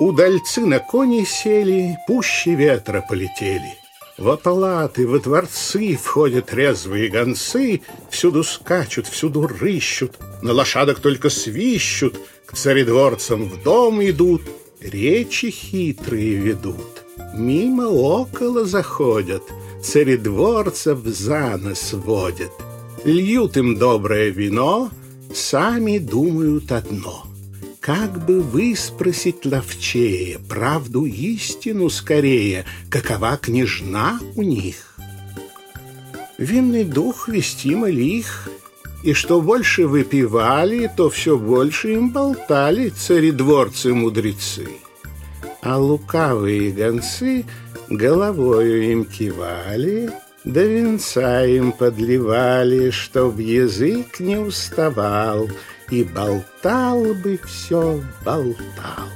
Удальцы на кони сели, пуще ветра полетели. Во палаты, во дворцы входят резвые гонцы, Всюду скачут, всюду рыщут, На лошадок только свищут, К царедворцам в дом идут, Речи хитрые ведут. Мимо около заходят, Царедворцев за нос водят. Льют им доброе вино, Сами думают одно — как бы выспросить ловчее правду истину скорее, какова княжна у них. Винный дух вестимо лих, и что больше выпивали, то все больше им болтали царедворцы-мудрецы. А лукавые гонцы головою им кивали, да венца им подливали, чтоб язык не уставал — и болтал бы все, болтал.